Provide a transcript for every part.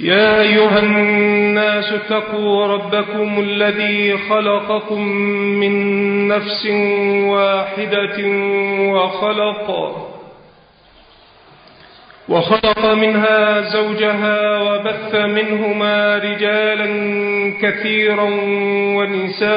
يا أيها الناس اتقوا ربكم الذي خلقكم من نفس واحدة وخلق وخلق منها زوجها وبث منهما رجالا كثيرا ونساء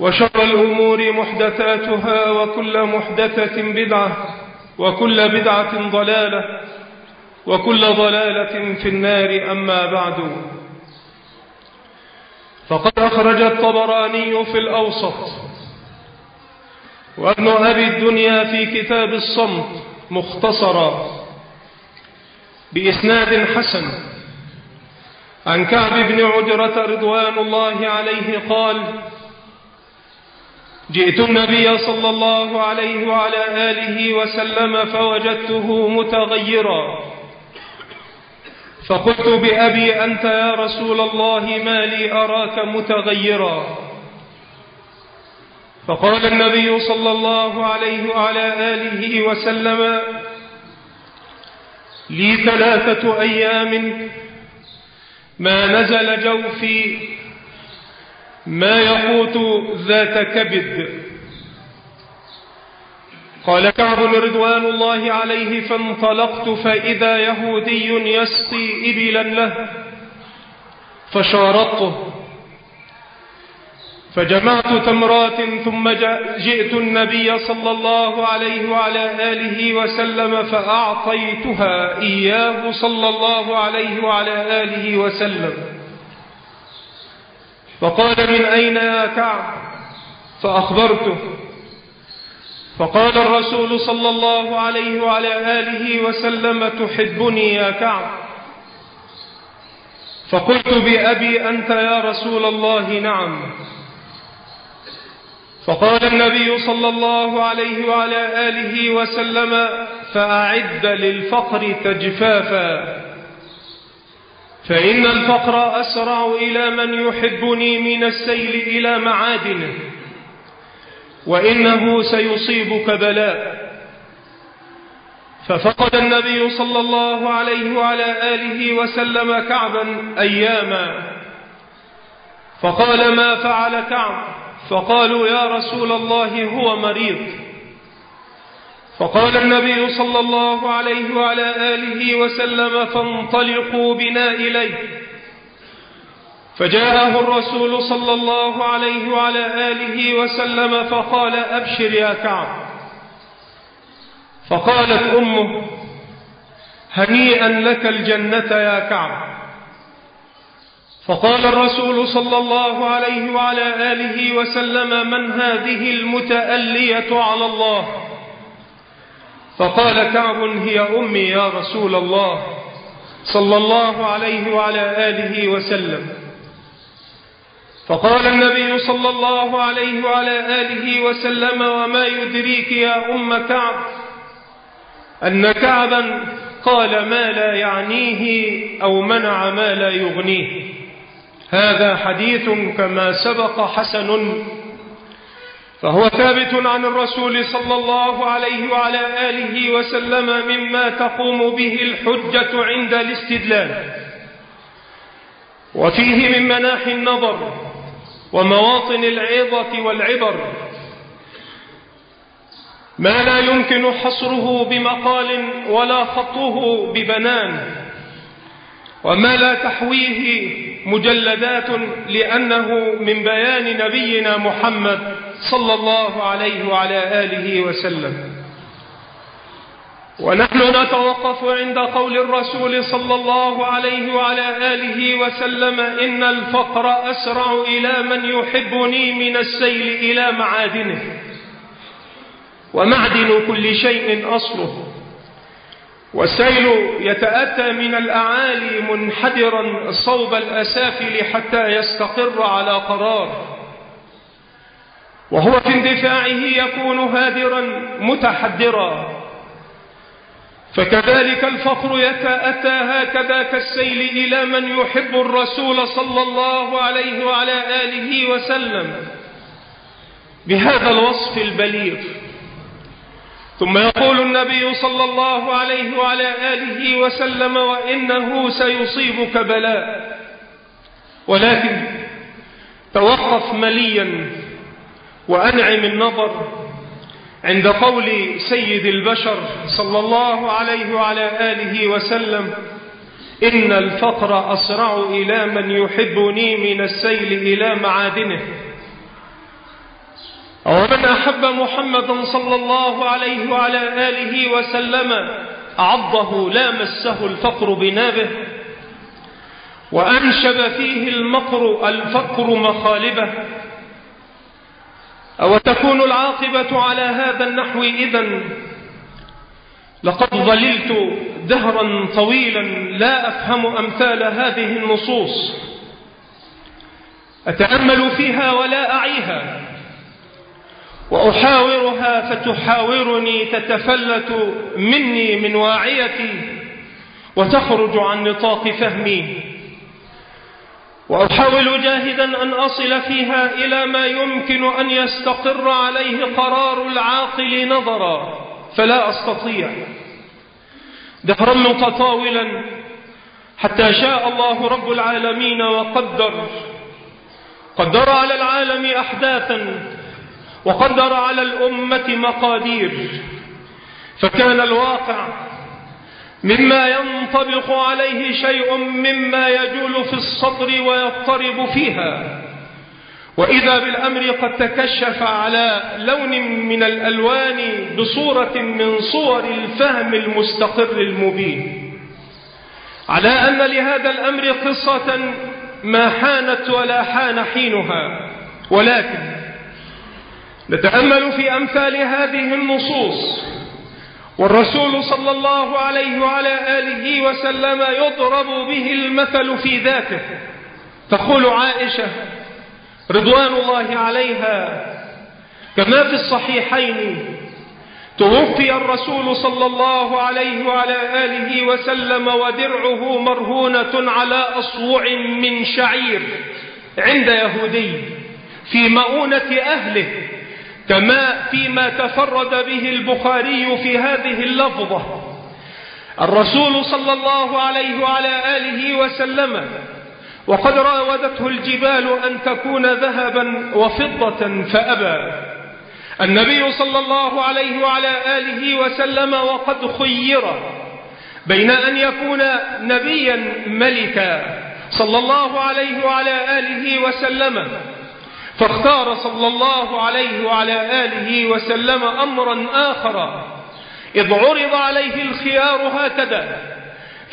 وشر الأمور محدثاتها وكل محدثة بدعة وكل بدعة ضلالة وكل ضلالة في النار أما بعد. فقد أخرج الطبراني في الأوسط وابن أبي الدنيا في كتاب الصمت مختصرا بإسناد حسن. عن كعب بن عجرة رضوان الله عليه قال جئت النبي صلى الله عليه وعلى آله وسلم فوجدته متغيرا. فقلت بأبي أنت يا رسول الله ما لي أراك متغيرا. فقال النبي صلى الله عليه وعلى آله وسلم لي ثلاثة أيام ما نزل جوفي ما يقوت ذات كبد. قال كعب رضوان الله عليه فانطلقت فإذا يهودي يسقي إبلا له فشارطته فجمعت تمرات ثم جئت النبي صلى الله عليه وعلى آله وسلم فأعطيتها إياه صلى الله عليه وعلى آله وسلم. فقال من أين يا كعب؟ فأخبرته. فقال الرسول صلى الله عليه وعلى آله وسلم تحبني يا كعب؟ فقلت بأبي أنت يا رسول الله نعم. فقال النبي صلى الله عليه وعلى آله وسلم فأعد للفقر تجفافا. فإن الفقر أسرع إلى من يحبني من السيل إلى معادنه وإنه سيصيبك بلاء. ففقد النبي صلى الله عليه وعلى آله وسلم كعبا أياما. فقال ما فعل كعب؟ فقالوا يا رسول الله هو مريض. فقال النبي صلى الله عليه وعلى آله وسلم فانطلقوا بنا إليه. فجاءه الرسول صلى الله عليه وعلى آله وسلم فقال أبشر يا كعب. فقالت أمه هنيئا لك الجنة يا كعب. فقال الرسول صلى الله عليه وعلى آله وسلم من هذه المتألية على الله؟ فقال كعب هي أمي يا رسول الله. صلى الله عليه وعلى آله وسلم. فقال النبي صلى الله عليه وعلى آله وسلم وما يدريك يا أم كعب أن كعبا قال ما لا يعنيه أو منع ما لا يغنيه؟ هذا حديث كما سبق حسن فهو ثابت عن الرسول صلى الله عليه وعلى آله وسلم مما تقوم به الحجة عند الاستدلال. وفيه من مناحي النظر ومواطن العظة والعبر. ما لا يمكن حصره بمقال ولا خطه ببنان. وما لا تحويه مجلدات لأنه من بيان نبينا محمد صلى الله عليه وعلى آله وسلم. ونحن نتوقف عند قول الرسول صلى الله عليه وعلى آله وسلم إن الفقر أسرع إلى من يحبني من السيل إلى معادنه. ومعدن كل شيء أصله. والسيل يتأتى من الأعالي منحدرا صوب الأسافل حتى يستقر على قرار. وهو في اندفاعه يكون هادرا متحدرا. فكذلك الفقر يتأتى هكذا كالسيل إلى من يحب الرسول صلى الله عليه وعلى آله وسلم. بهذا الوصف البليغ. ثم يقول النبي صلى الله عليه وعلى آله وسلم وإنه سيصيبك بلاء. ولكن توقف مليا وأنعم النظر عند قول سيد البشر صلى الله عليه وعلى آله وسلم إن الفقر أسرع إلى من يحبني من السيل إلى معادنه. ومن أحب محمدا صلى الله عليه وعلى آله وسلم عضه لا مسه الفقر بنابه. وأنشب فيه المقر الفقر مخالبه. أو تكون العاقبة على هذا النحو إذا لقد ظللت دهرا طويلا لا أفهم أمثال هذه النصوص. أتأمل فيها ولا أعيها. وأحاورها فتحاورني تتفلت مني من واعيتي. وتخرج عن نطاق فهمي. وأحاول جاهدا أن أصل فيها إلى ما يمكن أن يستقر عليه قرار العاقل نظرا فلا أستطيع. دهرا متطاولا حتى شاء الله رب العالمين وقدر قدر على العالم أحداثا وقدر على الأمة مقادير. فكان الواقع مما ينطبق عليه شيء مما يجول في الصدر ويضطرب فيها. وإذا بالأمر قد تكشف على لون من الألوان بصورة من صور الفهم المستقر المبين. على أن لهذا الأمر قصة ما حانت ولا حان حينها. ولكن نتأمل في أمثال هذه النصوص. والرسول صلى الله عليه وعلى آله وسلم يضرب به المثل في ذاته. تقول عائشة رضوان الله عليها كما في الصحيحين توفي الرسول صلى الله عليه وعلى آله وسلم ودرعه مرهونة على أصوع من شعير عند يهودي في مؤونة أهله. كما فيما تفرد به البخاري في هذه اللفظة. الرسول صلى الله عليه وعلى آله وسلم وقد راودته الجبال أن تكون ذهبا وفضة فأبى. النبي صلى الله عليه وعلى آله وسلم وقد خير بين أن يكون نبيا ملكا. صلى الله عليه وعلى آله وسلم. فاختار صلى الله عليه وعلى آله وسلم أمرا آخر. إذ عرض عليه الخيار هكذا.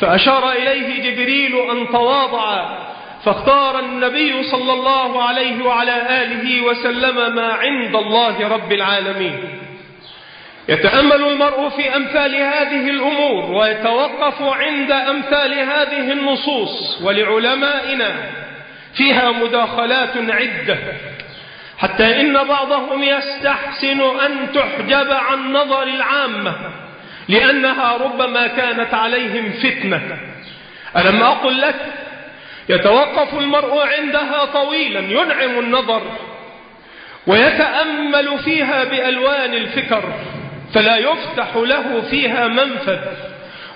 فأشار إليه جبريل أن تواضع. فاختار النبي صلى الله عليه وعلى آله وسلم ما عند الله رب العالمين. يتأمل المرء في أمثال هذه الأمور ويتوقف عند أمثال هذه النصوص ولعلمائنا. فيها مداخلات عدة. حتى إن بعضهم يستحسن أن تحجب عن نظر العامة لأنها ربما كانت عليهم فتنة. ألم أقل لك؟ يتوقف المرء عندها طويلا ينعم النظر ويتأمل فيها بألوان الفكر فلا يفتح له فيها منفذ.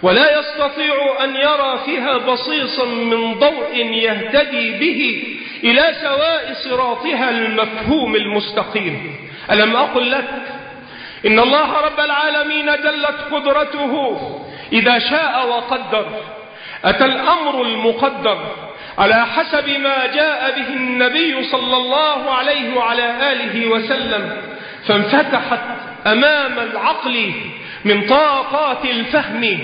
ولا يستطيع أن يرى فيها بصيصا من ضوء يهتدي به إلى سواء صراطها المفهوم المستقيم. ألم أقل لك إن الله رب العالمين جلت قدرته إذا شاء وقدر. أتى الأمر المقدر على حسب ما جاء به النبي صلى الله عليه وعلى آله وسلم فانفتحت أمام العقل من طاقات الفهم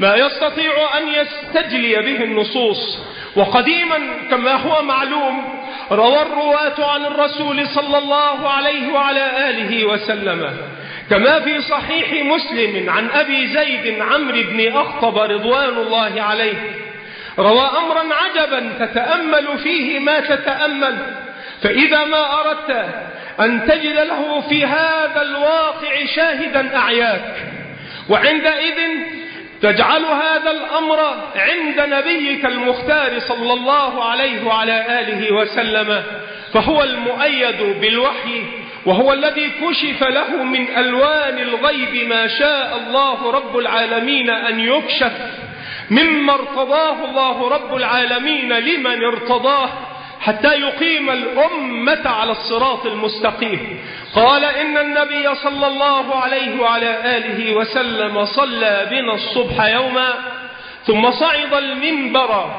ما يستطيع أن يستجلي به النصوص. وقديما كما هو معلوم روى الرواة عن الرسول صلى الله عليه وعلى آله وسلم. كما في صحيح مسلم عن أبي زيد عمرو بن أخطب رضوان الله عليه روى أمرا عجبا تتأمل فيه ما تتأمل. فإذا ما أردت أن تجد له في هذا الواقع شاهدا أعياك. وعندئذ تجعل هذا الأمر عند نبيك المختار صلى الله عليه وعلى آله وسلم فهو المؤيد بالوحي وهو الذي كشف له من ألوان الغيب ما شاء الله رب العالمين أن يكشف مما ارتضاه الله رب العالمين لمن ارتضاه. حتى يقيم الأمة على الصراط المستقيم. قال إن النبي صلى الله عليه وعلى آله وسلم صلى بنا الصبح يوما ثم صعد المنبر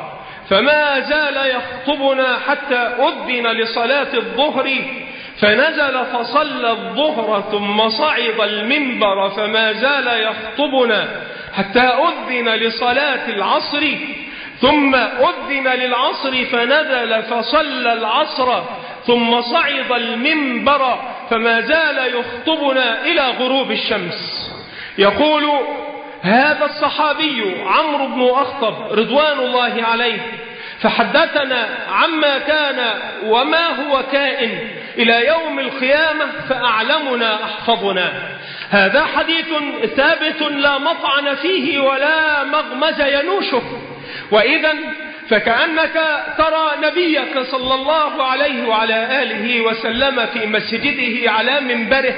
فما زال يخطبنا حتى أذن لصلاة الظهر فنزل فصلى الظهر ثم صعد المنبر فما زال يخطبنا حتى أذن لصلاة العصر ثم أذن للعصر فنزل فصلى العصر ثم صعد المنبر فما زال يخطبنا إلى غروب الشمس. يقول هذا الصحابي عمرو بن أخطب رضوان الله عليه فحدثنا عما كان وما هو كائن إلى يوم القيامة فأعلمنا أحفظنا. هذا حديث ثابت لا مطعن فيه ولا مغمز ينوشه. وإذا فكأنك ترى نبيك صلى الله عليه وعلى آله وسلم في مسجده على منبره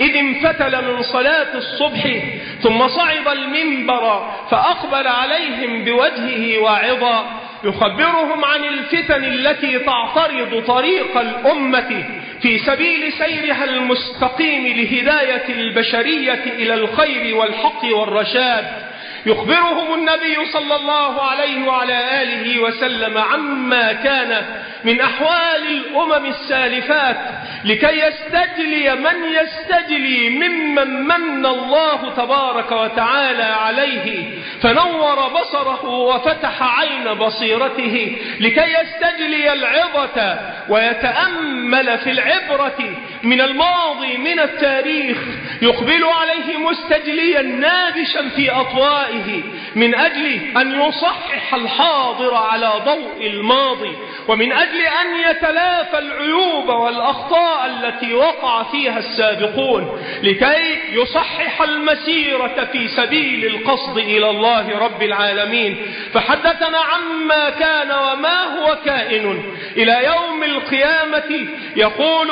إذ انفتل من صلاة الصبح ثم صعد المنبر فأقبل عليهم بوجهه واعظا يخبرهم عن الفتن التي تعترض طريق الأمة في سبيل سيرها المستقيم لهداية البشرية إلى الخير والحق والرشاد. يخبرهم النبي صلى الله عليه وعلى آله وسلم عما كان من أحوال الأمم السالفات لكي يستجلي من يستجلي ممن من الله تبارك وتعالى عليه فنور بصره وفتح عين بصيرته لكي يستجلي العظة ويتأمل في العبرة من الماضي من التاريخ يقبل عليه مستجليا نابشا في أطوائه من أجل أن يصحح الحاضر على ضوء الماضي ومن أجل أن يتلافى العيوب والأخطاء التي وقع فيها السابقون لكي يصحح المسيرة في سبيل القصد إلى الله رب العالمين. فحدثنا عما كان وما هو كائن. إلى يوم القيامة يقول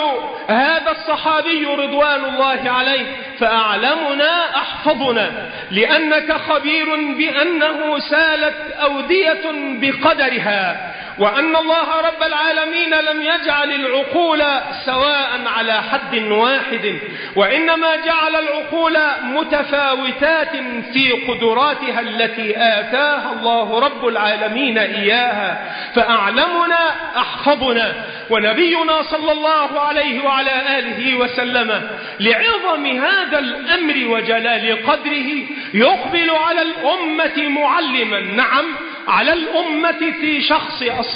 هذا الصحابي رضوان الله عليه فأعلمنا أحفظنا لأنك خبير بأنه سالت أودية بقدرها. وأن الله رب العالمين لم يجعل العقول سواء على حد واحد وإنما جعل العقول متفاوتات في قدراتها التي آتاها الله رب العالمين إياها فأعلمنا أحفظنا ونبينا صلى الله عليه وعلى آله وسلم لعظم هذا الأمر وجلال قدره يقبل على الأمة معلما نعم على الأمة في شخص أصحابه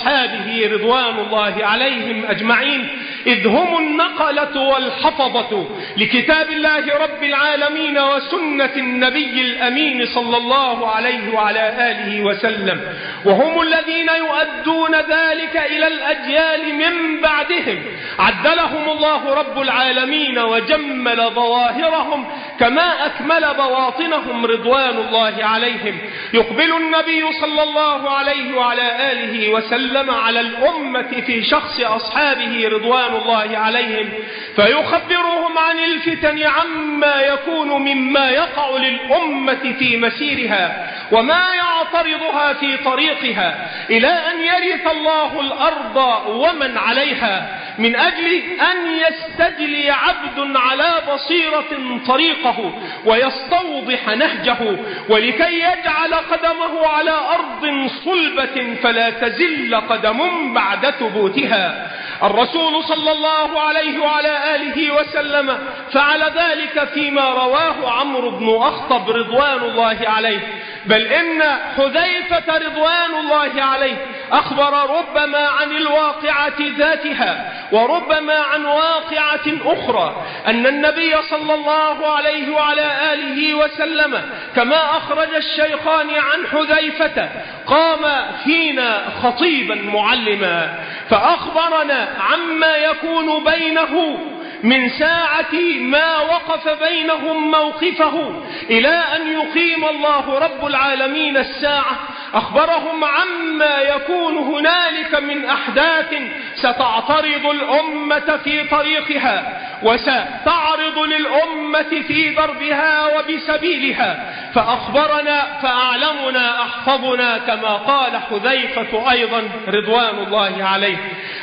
رضوان الله عليهم أجمعين إذ هم النقلة والحفظة لكتاب الله رب العالمين وسنة النبي الأمين صلى الله عليه وعلى آله وسلم. وهم الذين يؤدون ذلك إلى الأجيال من بعدهم. عدلهم الله رب العالمين وجمل ظواهرهم كما أكمل بواطنهم رضوان الله عليهم. يقبل النبي صلى الله عليه وعلى آله وسلم على الأمة في شخص أصحابه رضوان الله عليهم فيخبرهم عن الفتن عما يكون مما يقع للأمة في مسيرها وما يعترضها في طريقها إلى أن يرث الله الأرض ومن عليها من أجل أن يستجلي عبد على بصيرة طريقه ويستوضح نهجه ولكي يجعل قدمه على أرض صلبة فلا تزل قدم بعد ثبوتها. الرسول صلى الله عليه وعلى آله وسلم فعل ذلك فيما رواه عمرو بن أخطب رضوان الله عليه. بل إن حذيفة رضوان الله عليه أخبر ربما عن الواقعة ذاتها وربما عن واقعة أخرى أن النبي صلى الله عليه وعلى آله وسلم كما أخرج الشيخان عن حذيفة قام فينا خطيبا معلما فأخبرنا عما يكون بينه من ساعة ما وقف بينهم موقفه إلى أن يقيم الله رب العالمين الساعة. أخبرهم عما يكون هنالك من أحداث ستعترض الأمة في طريقها وستعرض للأمة في دربها وبسبيلها. فأخبرنا فأعلمنا أحفظنا كما قال حذيفة أيضا رضوان الله عليه.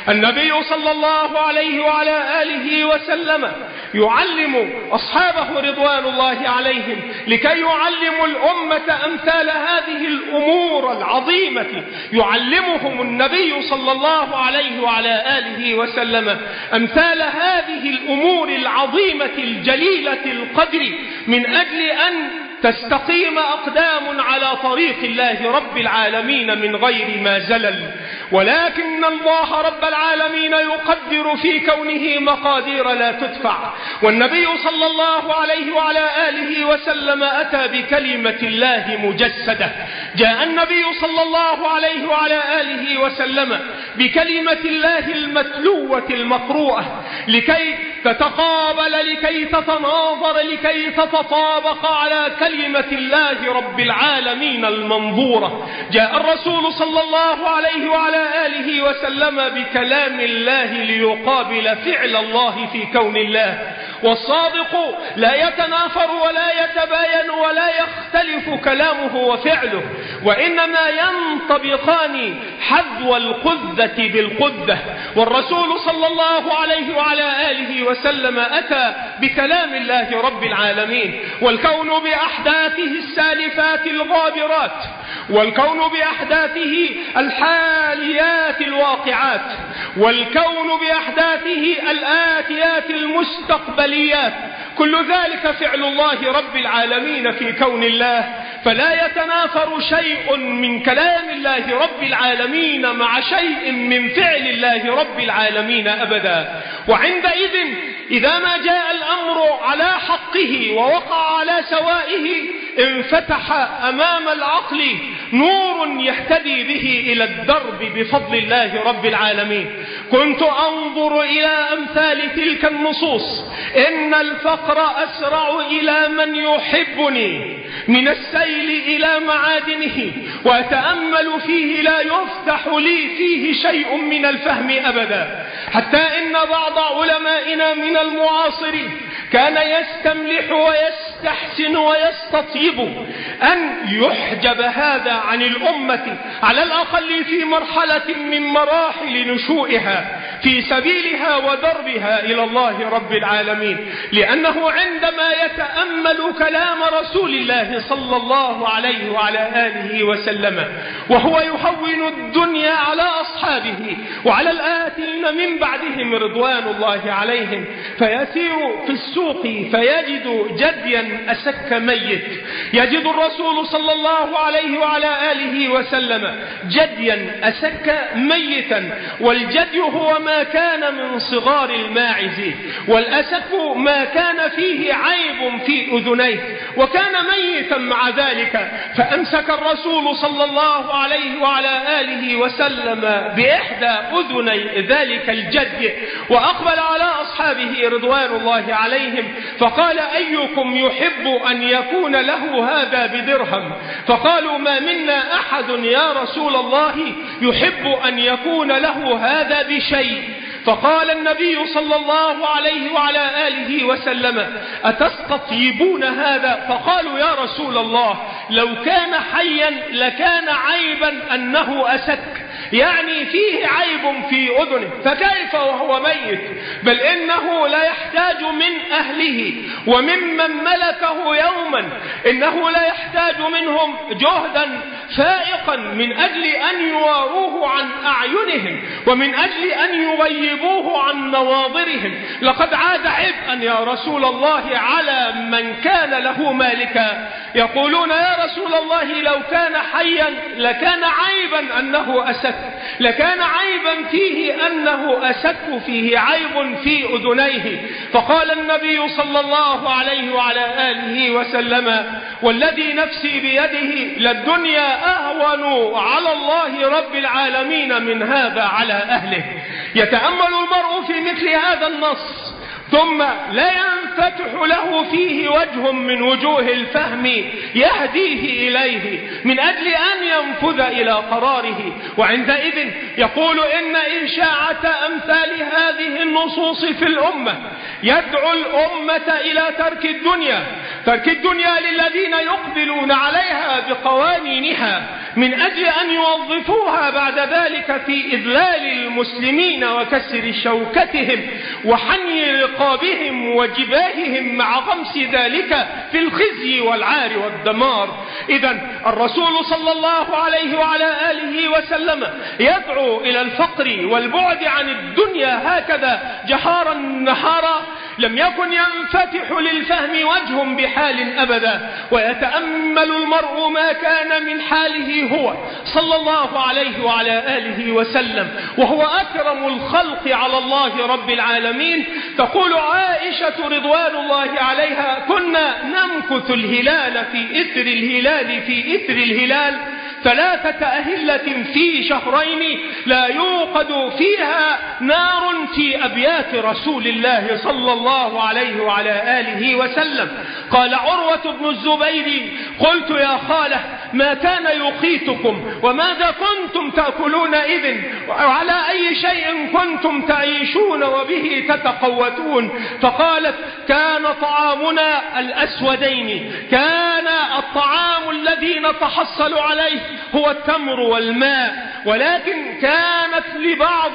النبي صلى الله عليه وعلى آله وسلم يعلم أصحابه رضوان الله عليهم لكي يعلموا الأمة أمثال هذه الأمور العظيمة يعلمهم النبي صلى الله عليه وعلى آله وسلم أمثال هذه الأمور العظيمة الجليلة القدر من أجل أن تستقيم أقدام على طريق الله رب العالمين من غير ما زلل. ولكن الله رب العالمين يقدر في كونه مقادير لا تدفع. والنبي صلى الله عليه وعلى آله وسلم أتى بكلمة الله مجسدة. جاء النبي صلى الله عليه وعلى آله وسلم بكلمة الله المتلوة المقروءة. لكي تتقابل لكي تتناظر لكي تتطابق على كلمة الله رب العالمين المنظورة. جاء الرسول صلى الله عليه وعلى آله وسلم بكلام الله ليقابل فعل الله في كون الله. والصادق لا يتنافر ولا يتباين ولا يختلف كلامه وفعله وإنما ينطبقان حذو القذة بالقذة. والرسول صلى الله عليه وعلى آله وسلم أتى بكلام الله رب العالمين والكون بأحداثه السالفات الغابرات والكون بأحداثه الحاليات الواقعات والكون بأحداثه الآتيات المستقبليات كل ذلك فعل الله رب العالمين في كون الله. فلا يتنافر شيء من كلام الله رب العالمين مع شيء من فعل الله رب العالمين أبدا. وعندئذ إذا ما جاء الأمر على حقه ووقع على سوائه انفتح أمام العقل نور يهتدي به إلى الدرب بفضل الله رب العالمين. كنت أنظر إلى أمثال تلك النصوص. إن الفقر أسرع إلى من يحبني. من السيل إلى معادنه. وأتأمل فيه لا يفتح لي فيه شيء من الفهم أبدا. حتى إن بعض علمائنا من المعاصرين كان يستملح ويستحسن ويستطيب أن يحجب هذا عن الأمة على الأقل في مرحلة من مراحل نشوئها في سبيلها ودربها إلى الله رب العالمين. لأنه عندما يتأمل كلام رسول الله صلى الله عليه وعلى آله وسلم وهو يهون الدنيا على أصحابه وعلى الآتين من بعدهم رضوان الله عليهم فيسير في السوق فيجد جديا أسك ميت. يجد الرسول صلى الله عليه وعلى آله وسلم جديا أسك ميتا والجدي هو ما كان من صغار الماعز والأسك ما كان فيه عيب في أذنيه. وكان ميتا مع ذلك فأمسك الرسول صلى الله عليه وعلى آله وسلم بإحدى أذني ذلك الجد وأقبل على أصحابه رضوان الله عليهم. فقال أيكم يحب أن يكون له هذا بدرهم؟ فقالوا ما منا أحد يا رسول الله يحب أن يكون له هذا بشيء. فقال النبي صلى الله عليه وعلى آله وسلم أتستطيبون هذا؟ فقالوا يا رسول الله لو كان حيا لكان عيبا أنه أسك يعني فيه عيب في أذنه فكيف وهو ميت؟ بل إنه لا يحتاج من أهله وممن ملكه يوما إنه لا يحتاج منهم جهدا فائقا من أجل أن يواروه عن أعينهم ومن أجل أن يغيبوه عن نواظرهم. لقد عاد عبئا يا رسول الله على من كان له مالكا يقولون يا رسول الله لو كان حيا لكان عيبا أنه أسك لكان عيبا فيه أنه أسك فيه عيب في أذنيه. فقال النبي صلى الله عليه وعلى آله وسلم والذي نفسي بيده للدنيا أهون على الله رب العالمين من هذا على أهله. يتأمل المرء في مثل هذا النص. ثم لا ينفتح له فيه وجه من وجوه الفهم يهديه إليه من أجل أن ينفذ إلى قراره. وعندئذ يقول إن إشاعة أمثال هذه النصوص في الأمة. يدعو الأمة إلى ترك الدنيا. ترك الدنيا للذين يقبلون عليها بقوانينها من أجل أن يوظفوها بعد ذلك في إذلال المسلمين وكسر شوكتهم وحني رقابهم وجباههم مع غمس ذلك في الخزي والعار والدمار. إذا الرسول صلى الله عليه وعلى آله وسلم يدعو إلى الفقر والبعد عن الدنيا هكذا جهارا نهارا لم يكن ينفتح للفهم وجه بحال أبدا ويتأمل المرء ما كان من حاله هو صلى الله عليه وعلى آله وسلم وهو أكرم الخلق على الله رب العالمين. تقول عائشة رضوان الله عليها كنا نمكث الهلال في إثر الهلال في إثر الهلال. ثلاثة أهلة في شهرين لا يوقد فيها نار في أبيات رسول الله صلى الله عليه وعلى آله وسلم. قال عروة بن الزبير قلت يا خالة ما كان يقيتكم وماذا كنتم تأكلون إذن؟ وعلى أي شيء كنتم تعيشون وبه تتقوتون؟ فقالت كان طعامنا الأسودين. كان الطعام الذي نتحصل عليه هو التمر والماء. ولكن كانت لبعض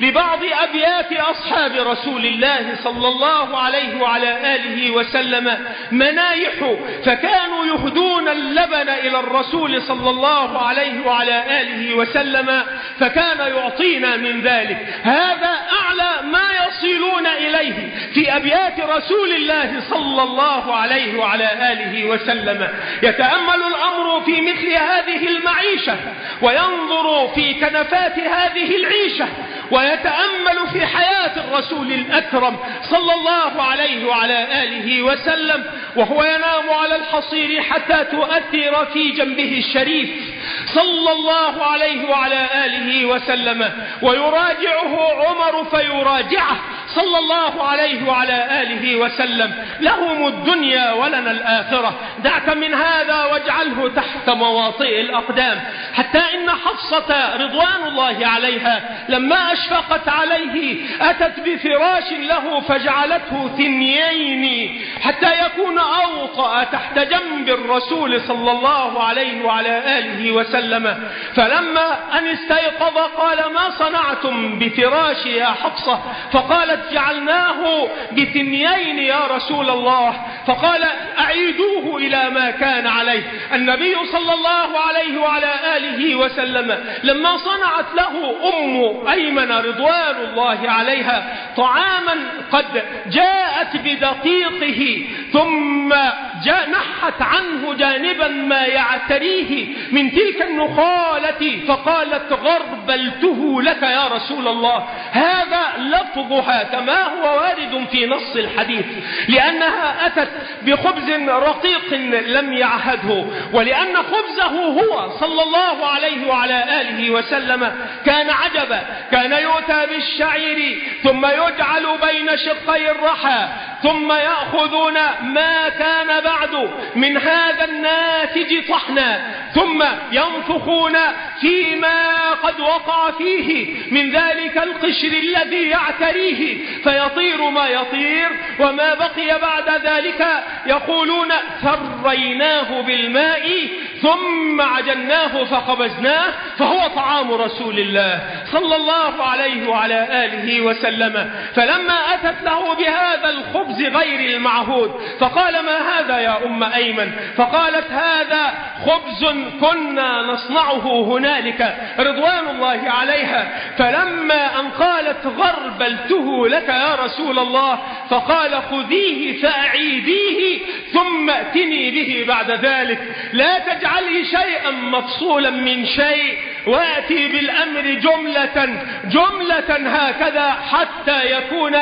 لبعض أبيات أصحاب رسول الله صلى الله عليه وعلى آله وسلم منايح. فكانوا يهدون اللبن إلى الرسول صلى الله عليه وعلى آله وسلم فكان يعطينا من ذلك. هذا أعلى ما يصلون إليه في أبيات رسول الله صلى الله عليه وعلى آله وسلم. يتأمل الأمر في مثل هذه المعيشة وينظر في كنفات هذه العيشة ويتأمل في حياة الرسول الأكرم صلى الله عليه وعلى آله وسلم وهو ينام على الحصير حتى تؤثر في جنبه الشريف صلى الله عليه وعلى آله وسلم ويراجعه عمر فيراجعه. صلى الله عليه وعلى آله وسلم. لهم الدنيا ولنا الآخرة. دعك من هذا واجعله تحت مواطئ الأقدام. حتى إن حفصة رضوان الله عليها لما أشفقت عليه أتت بفراش له فجعلته ثنيين. حتى يكون أوطأ تحت جنب الرسول صلى الله عليه وعلى آله وسلم. فلما أن استيقظ قال ما صنعتم بفراش يا حفصة؟ فقالت جعلناه بثنيين يا رسول الله. فقال أعيدوه إلى ما كان عليه. النبي صلى الله عليه وعلى آله وسلم لما صنعت له أم أيمن رضوان الله عليها طعاما قد جاءت بدقيقه. ثم نحت عنه جانبا ما يعتريه من تلك النخالة فقالت غربلته لك يا رسول الله. هذا لفظها كما هو وارد في نص الحديث. لأنها أتت بخبز رقيق لم يعهده ولأن خبزه هو صلى الله عليه وعلى آله وسلم كان عجبا. كان يؤتى بالشعير ثم يجعل بين شقي الرحى ثم يأخذون ما كان بعد من هذا الناتج طحنا ثم ينفخون فيما قد وقع فيه من ذلك القشر الذي يعتريه فيطير ما يطير وما بقي بعد ذلك يقولون ثريناه بالماء ثم عجناه فخبزناه فهو طعام رسول الله صلى الله عليه وعلى آله وسلم. فلما أتت له بهذا الخبز غير المعهود فقال ما هذا يا أم أيمن. فقالت هذا خبز كنا نصنعه هنالك رضوان الله عليها. فلما أن قالت غربلته لك يا رسول الله فقال خذيه فأعيديه ثم ائتني به بعد ذلك. لا تجعلي شيئا مفصولا من شيء وأتي بالأمر جملة جملة هكذا حتى يكون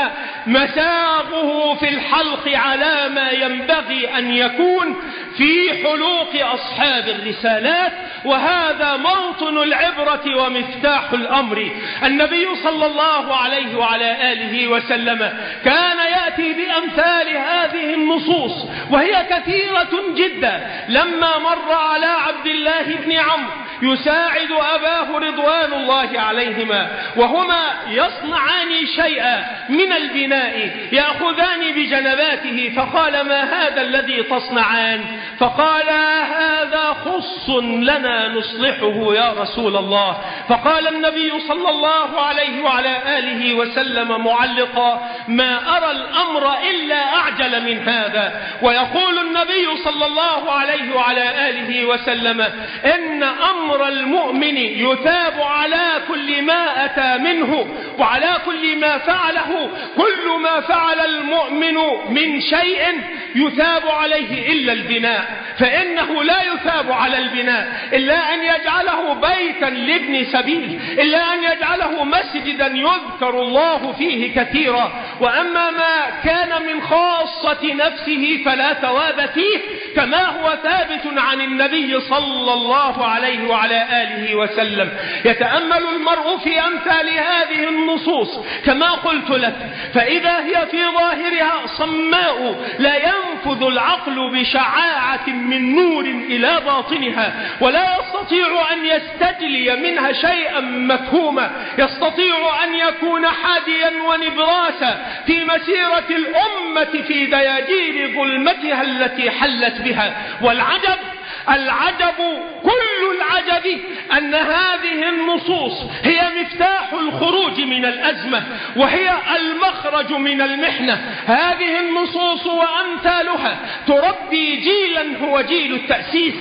مساغه في الحلق على ما ينبغي أن يكون في حلوق أصحاب الرسالات وهذا موطن العبرة ومفتاح الأمر. النبي صلى الله عليه وعلى آله وسلم كان يأتي بأمثال هذه النصوص وهي كثيرة جدا. لما مر على عبد الله بن عمرو يساعد أباه رضوان الله عليهما وهما يصنعان شيئا من البناء يأخذان بجنباته فقال ما هذا الذي تصنعان؟ فقال هذا خص لنا نصلحه يا رسول الله. فقال النبي صلى الله عليه وعلى آله وسلم معلقا ما أرى الأمر إلا أعجل من هذا. ويقول النبي صلى الله عليه وعلى آله وسلم إن أمر المؤمن يتاب على كل ما أتى منه وعلى كل ما فعله. كل ما فعل المؤمن من شيء يثاب عليه إلا البناء. فإنه لا يثاب على البناء. إلا أن يجعله بيتا لابن سبيل. إلا أن يجعله مسجدا يذكر الله فيه كثيرا. وأما ما كان من خاصة نفسه فلا ثواب فيه. كما هو ثابت عن النبي صلى الله عليه وعلى آله وسلم. يتأمل المرء في أمثال هذه النصوص. كما قلت لك فإذا هي في ظاهرها صماء لا ينفذ العقل بشعاعة من نور إلى باطنها ولا يستطيع أن يستجلي منها شيئا مفهوما. يستطيع أن يكون حاديا ونبراسا في مسيرة الأمة في دياجير ظلمتها التي حلت بها. والعجب العجب كل العجب أن هذه النصوص هي مفتاح الخروج من الأزمة وهي المخرج من المحنة. هذه النصوص وأمثالها تربي جيلا هو جيل التأسيس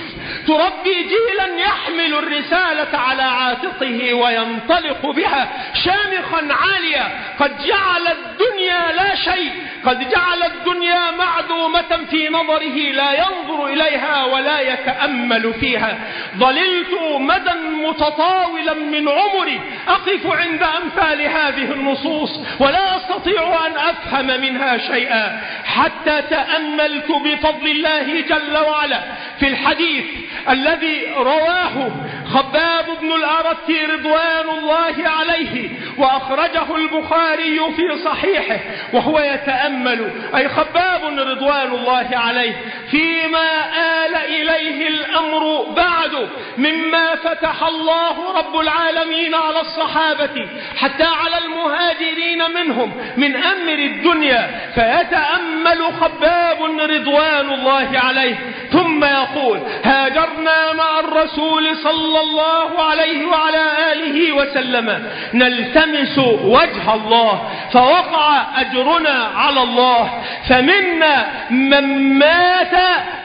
تربي جيلا يحمل الرسالة على عاتقه وينطلق بها شامخا عاليا. قد جعل الدنيا لا شيء قد جعل الدنيا معدومة في نظره لا ينظر إليها ولا يتأمل فيها. ظللت مدى متطاولا من عمري أقف عند أمثال هذه النصوص ولا أستطيع أن أفهم منها شيئا. حتى تأملت بفضل الله جل وعلا في الحديث الذي رواه خباب بن الأرت رضوان الله عليه وأخرجه البخاري في صحيحه وهو يتأمل أي خباب رضوان الله عليه فيما آل إليه الأمر بعد مما فتح الله رب العالمين على الصحابة حتى على المهاجرين منهم من أمر الدنيا فيتأمل خباب رضوان الله عليه. ثم يقول هاجرنا مع الرسول صلى الله عليه وعلى آله وسلم نلتمس وجه الله فوقع أجرنا على الله فمنا من مات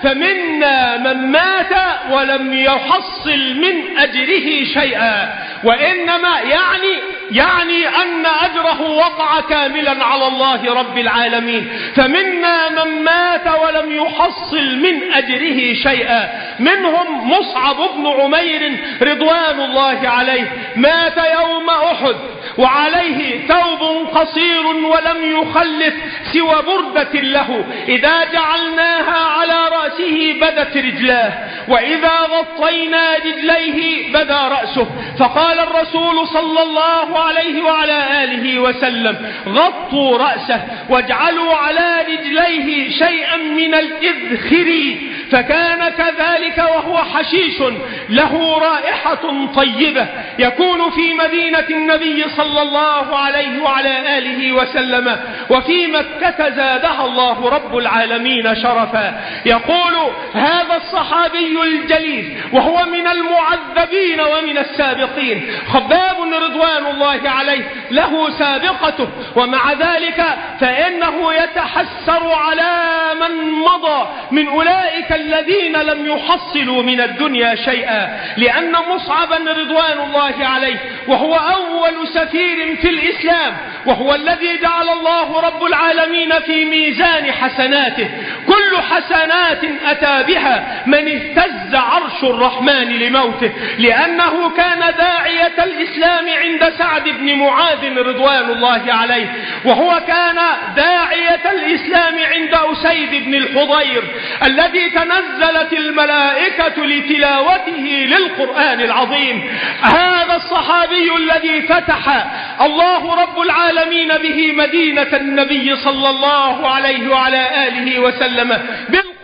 فمنا من مات ولم يحصل من أجره شيئا وإنما يعني يعني أن أجره وقع كاملا على الله رب العالمين فمنا من مات ولم يحصل من أجره شيئا منهم مصعب بن عمير رضوان الله عليه. مات يوم أحد وعليه ثوب قصير ولم يخلف سوى بردة له. إذا جعلناها على رأسه بدت رجلاه وإذا غطينا رجليه بدا رأسه. فقال الرسول صلى الله عليه وعلى آله وسلم غطوا رأسه واجعلوا على رجليه شيئا من الإذخر. فكان كذلك وهو حشيش له رائحة طيبة يكون في مدينة النبي صلى الله عليه وعلى آله وسلم وفي مكة زادها الله رب العالمين شرفا. يقول هذا الصحابي الجليل وهو من المعذبين ومن السابقين. خباب رضوان الله عليه له سابقته ومع ذلك فإنه يتحسر على من مضى من أولئك الذين لم يحصلوا من الدنيا شيئا لأن مصعبا رضوان الله عليه وهو أول سفير في الإسلام وهو الذي جعل الله رب العالمين في ميزان حسناته. كل حسنات أتى بها من اهتز عرش الرحمن لموته لأنه كان داعية الإسلام عند سعد بن معاذ رضوان الله عليه وهو كان داعية الإسلام عند أسيد بن الحضير الذي تنزلت الملائكة لتلاوته للقرآن العظيم. هذا الصحابي الذي فتح الله رب العالمين به مدينة النبي صلى الله عليه وعلى آله وسلم بالقرآن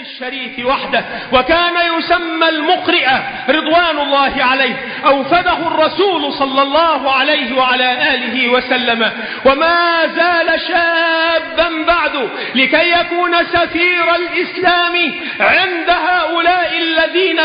الشريف وحده وكان يسمى المقرئ رضوان الله عليه أوفده الرسول صلى الله عليه وعلى آله وسلم. وما زال شابا بعد لكي يكون سفير الإسلام عند هؤلاء الذين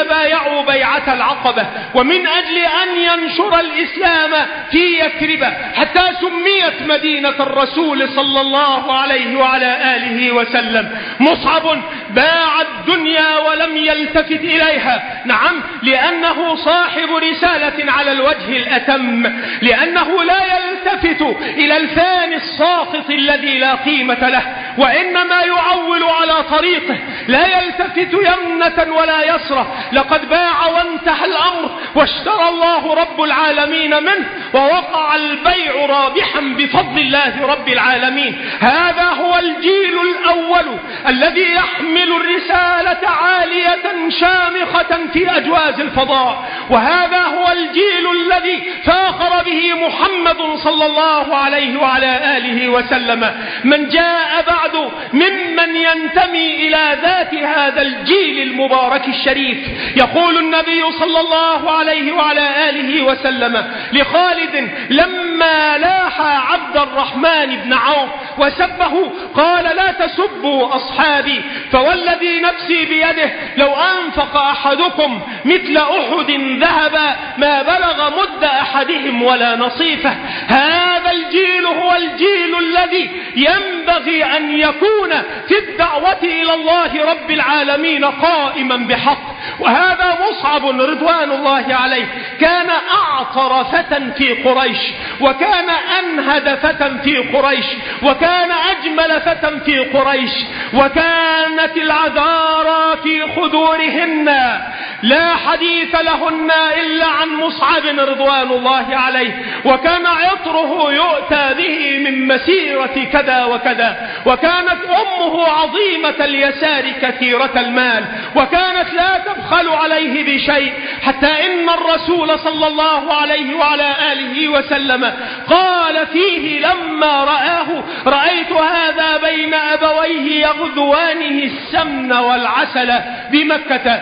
بايعوا بيعة العقبة ومن أجل أن ينشر الإسلام في يكرب حتى سميت مدينة الرسول صلى الله عليه وعلى آله وسلم. مصعب باع الدنيا ولم يلتفت إليها. نعم لأنه صاحب رسالة على الوجه الأتم لأنه لا يلتفت إلى الفان الساقط الذي لا قيمة له وإنما يعول على طريقه. لا يلتفت يمنة ولا يسرة. لقد باع وانتهى الأمر واشترى الله رب العالمين منه ووقع البيع رابحا بفضل الله رب العالمين. هذا هو الجيل الأول الذي يحمل الرسالة عالية شامخة في أجواز الفضاء. وهذا هو الجيل الذي فاخر به محمد صلى الله عليه وعلى آله وسلم. من جاء بعد ممن ينتمي إلى ذات هذا الجيل المبارك الشريف. يقول النبي صلى الله عليه وعلى آله وسلم لخالد لما لاح عبد الرحمن بن عوف وسبه قال لا تسبوا أصحابي فوالذي نفسي بيده لو أنفق أحدكم مثل أحد ذهبا ما بلغ مد أحدهم ولا نصيفه. هذا الجيل هو الجيل الذي ينبغي أن يكون في الدعوة إلى الله رب العالمين قائما بحق. وهذا مصعب رضوان الله عليه. كان أعطر فتى في قريش وكان أنهد فتى في قريش وكان أجمل فتى في قريش وكانت العذارى في خدورهن. لا حديث لهن إلا عن مصعب رضوان الله عليه. وكان عطره يؤتى به من مسيرة كذا وكذا. وكانت أمه عظيمة اليسار كثيرة المال. وكانت لا تبخل عليه بشيء حتى إن الرسول صلى الله عليه وعلى آله وسلم قال فيه لما رآه رأيت هذا بين أبويه يغذوانه السمن والعسل بمكة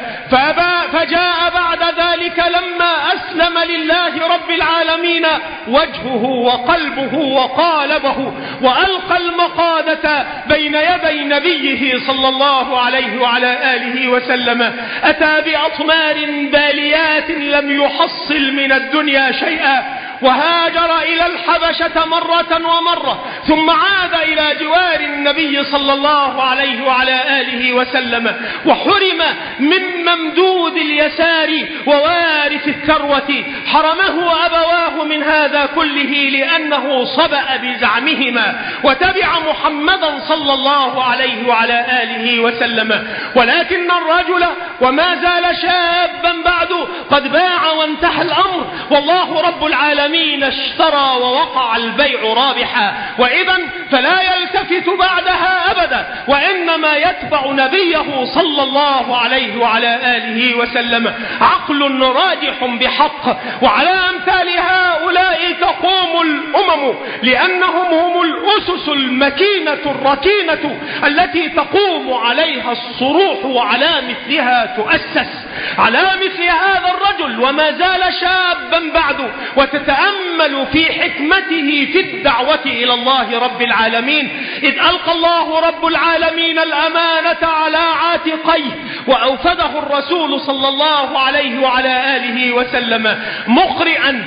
فجاء بعد ذلك لما أسلم لله رب العالمين وجهه وقلبه وقالبه وألقى المقادة بين يدي نبيه صلى الله عليه وعلى آله وسلم. أتى بأطمار باليات لم يحصل من الدنيا شيئا وهاجر إلى الحبشة مرة ومرة ثم عاد إلى جوار النبي صلى الله عليه وعلى آله وسلم وحرم من ممدود اليسار ووارث الثروة حرمه أبواه من هذا كله لأنه صبأ بزعمهما وتبع محمدا صلى الله عليه وعلى آله وسلم. ولكن الرجل وما زال شابا بعد قد باع وانتهى الأمر والله رب العالمين اشترى ووقع البيع رابحا. وإذا فلا يلتفت بعدها أبدا وإنما يتبع نبيه صلى الله عليه وعلى آله وسلم. عقل راجح بحق وعلى أمثال هؤلاء تقوم الأمم لأنهم هم الأسس المكينة الركينة التي تقوم عليها الصروح وعلى مثلها تؤسس. على مثل هذا الرجل وما زال شابا بعد وتتأمل في حكمته في الدعوة إلى الله رب العالمين. إذ ألقى الله رب العالمين الأمانة على عاتقيه وأوفده الرسول صلى الله عليه وعلى آله وسلم مقرئا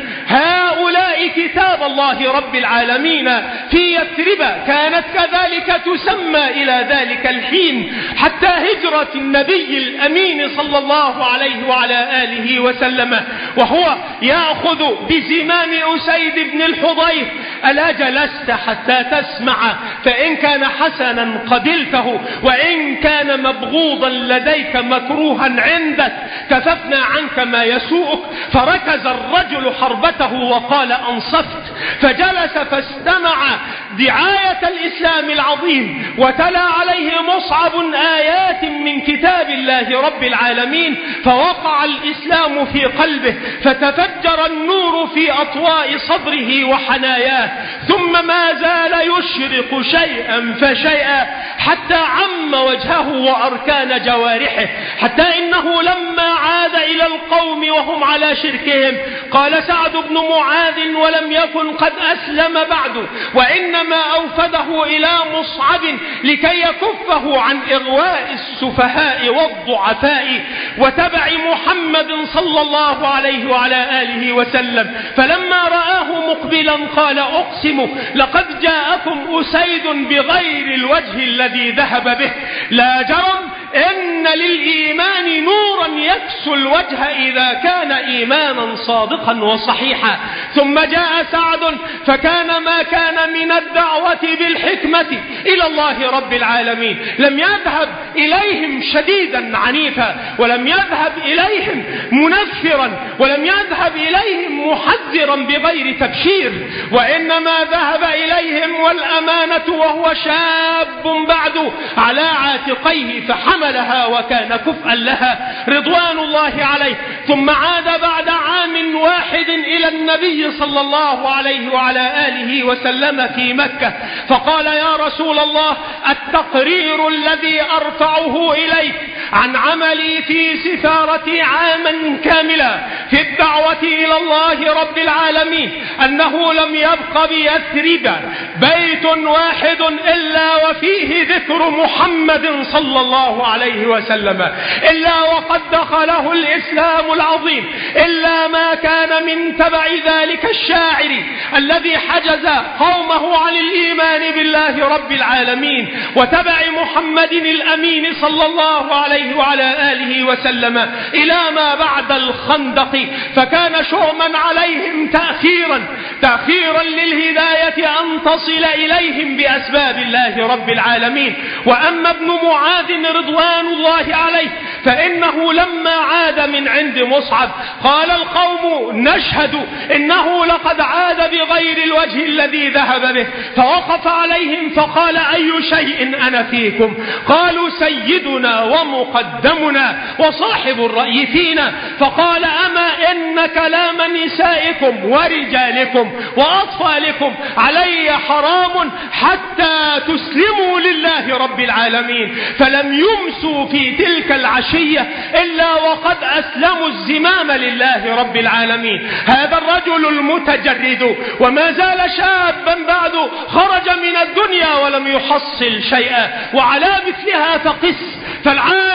كتاب الله رب العالمين. في يثرب كانت كذلك تسمى إلى ذلك الحين. حتى هجرة النبي الأمين صلى الله عليه وعلى آله وسلم. وهو يأخذ بزمام أسيد بن الحضير. ألا جلست حتى تسمع؟ فإن كان حسنا قبلته وإن كان مبغوضا لديك مكروها عندك كففنا عنك ما يسوءك فركز الرجل حربته وقال أنصفت. فجلس فاستمع دعاية الإسلام العظيم وتلا عليه مصعب آيات من كتاب الله رب العالمين فوقع الإسلام في قلبه فتفجر النور في أطواء صدره وحناياه. ثم ما زال يشرق شيئا فشيئا حتى عم وجهه وأركان جوارحه حتى إنه لما عاد إلى القوم وهم على شركهم قال سعد بن معاذ ولم يكن قد أسلم بعد وإنما أوفده إلى مصعب لكي يكفه عن إغواء السفهاء والضعفاء وتبع محمد صلى الله عليه وعلى آله وسلم. فلما رآه مقبلا قال أقسم لقد جاءكم أسيد بغير الوجه الذي ذهب به. لا جرم إن للإيمان نورا يكسو الوجه إذا كان إيمانا صادقا وصحيحا. ثم جاء سعد فكان ما كان من الدعوة بالحكمة إلى الله رب العالمين. لم يذهب إليهم شديدا عنيفا ولم يذهب إليهم منفرا ولم يذهب إليهم محذرا بغير تبشير. وإنما ذهب إليهم والأمانة وهو شاب بعد على عاتقيه فحمل حملها وكان كفءا لها رضوان الله عليه. ثم عاد بعد عام واحد إلى النبي صلى الله عليه وعلى آله وسلم في مكة. فقال يا رسول الله التقرير الذي أرفعه إليك عن عملي في سفارتي عاما كاملا في الدعوة إلى الله رب العالمين أنه لم يبق بيثرب بيت واحد إلا وفيه ذكر محمد صلى الله عليه وسلم إلا وقد دخله الإسلام العظيم إلا ما كان من تبع ذلك الشاعر الذي حجز قومه عن الإيمان بالله رب العالمين وتبع محمد الأمين صلى الله عليه وعلى آله وسلم إلى ما بعد الخندق فكان شؤما عليهم تأخيرا تأخيرا للهداية أن تصل إليهم بأسباب الله رب العالمين. وأما ابن معاذ رضوان الله عليه فإنه لما عاد من عند مصعب قال القوم نشهد إنه لقد عاد بغير الوجه الذي ذهب به. فوقف عليهم فقال أي شيء أنا فيكم؟ قالوا سيدنا ومقدمنا وصاحب الرأي فينا فقال أما إن كلام نسائكم ورجالكم وأطفالكم علي حرام حتى تسلموا لله رب العالمين فلم يمسوا في تلك العشية إلا وقد أسلموا الزمام لله رب العالمين. هذا الرجل المتجرد وما زال شابا بعد خرج من الدنيا ولم يحصل شيئا وعلى مثلها فقس فالعالم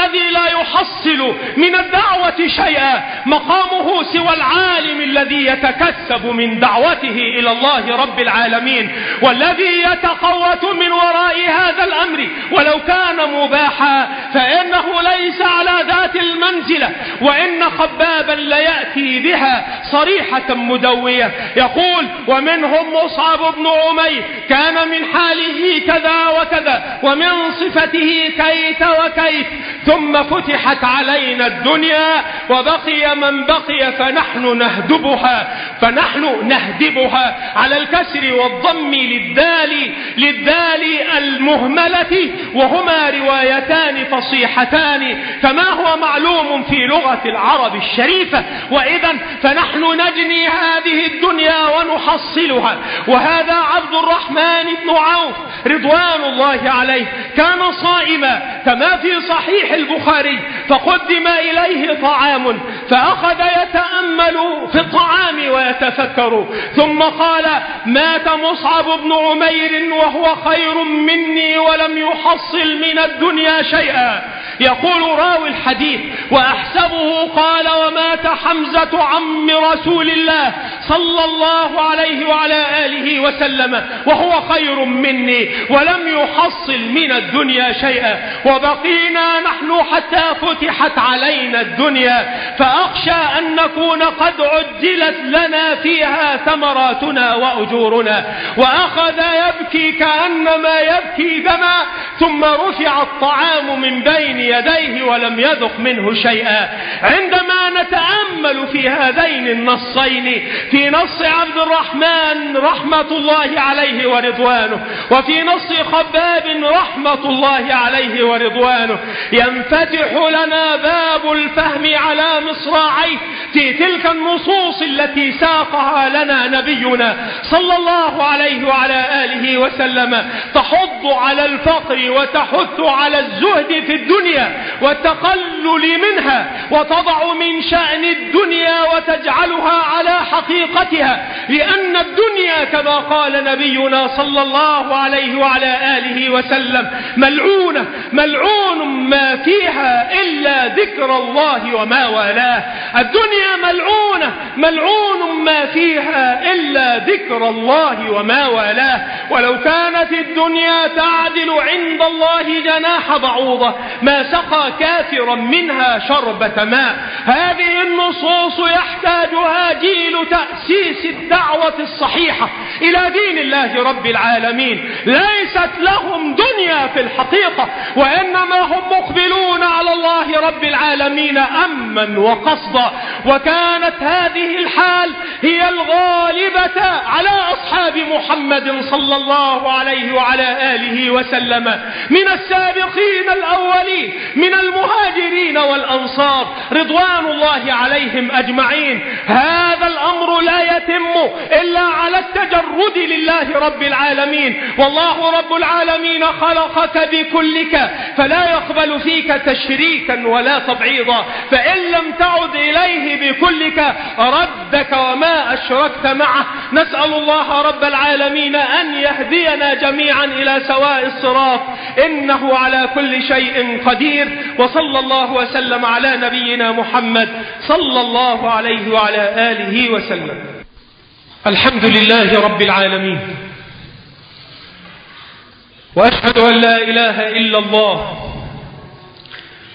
الذي لا يحصل من الدعوة شيئا مقامه سوى العالم الذي يتكسب من دعوته إلى الله رب العالمين والذي يتقوت من وراء هذا الأمر. ولو كان مباحا فإنه ليس على ذات المنزلة. وإن خبابا ليأتي بها صريحة مدوية. يقول ومنهم مصعب بن عمير كان من حاله كذا وكذا ومن صفته كيت وكيت. ثم فتحت علينا الدنيا وبقي من بقي فنحن نهدبها فنحن نهدبها على الكسر والضم للدال للدال المهملة وهما روايتان فصيحتان كما هو معلوم في لغة العرب الشريفة؟ وإذا فنحن نجني هذه الدنيا ونحصلها. وهذا عبد الرحمن بن عوف رضوان الله عليه كان صائما كما في صحيح البخاري فقدم إليه طعام فأخذ يتأمل في الطعام ويتفكر. ثم قال مات مصعب بن عمير وهو خير مني ولم يحصل من الدنيا شيئا. يقول راوي الحديث وأحسبه قال ومات حمزة عم رسول الله صلى الله عليه وعلى آله وسلم وهو خير مني ولم يحصل من الدنيا شيئا. وبقينا نحن حتى فتحت علينا الدنيا. فأخشى أن نكون قد عجلت لنا فيها ثمراتنا وأجورنا. وأخذ يبكي كأنما يبكي دما ثم رفع الطعام من بين يديه ولم يذق منه شيئا. عندما نتأمل في هذين النصين في نص عبد الرحمن رحمة الله عليه ورضوانه وفي نص خباب رحمة الله عليه ورضوانه ينفتح لنا باب الفهم على مصراعيه في تلك النصوص التي ساقها لنا نبينا صلى الله عليه وعلى آله وسلم. تحض على الفقر وتحث على الزهد في الدنيا والتقلل منها وتضع من شأن الدنيا وتجعلها على حقيقتها لأن الدنيا كما قال نبينا صلى الله عليه وعلى آله وسلم ملعونة ملعون ما فيها إلا ذكر الله وما والاه. الدنيا ملعونة ملعون ما فيها إلا ذكر الله وما والاه. ولو كانت الدنيا تعدل عند الله جناح بعوضة ما سقى كافرا منها شربة ماء. هذه النصوص يحتاجها جيل تأسيس الدعوة الصحيحة إلى دين الله رب العالمين. ليست لهم دنيا في الحقيقة وإنما هم مقبلون على الله رب العالمين أما وقصدا. وكانت هذه الحال هي الغالبة على أصحاب محمد صلى الله عليه وعلى آله وسلم. من السابقين الأولين من المهاجرين والأنصار رضوان الله عليهم أجمعين. هذا الأمر لا يتم إلا على التجرد لله رب العالمين. والله رب العالمين خلقك بكلك فلا يقبل فيك تشريكا ولا تبعيضا. فإن لم تعد إليه بكلك ردك وما أشركت معه. نسأل الله رب العالمين أن يهدينا جميعا إلى سواء الصراط. إنه على كل شيء قدير. وصلى الله وسلم على نبينا محمد صلى الله عليه وعلى آله وسلم. الحمد لله رب العالمين. وأشهد أن لا إله إلا الله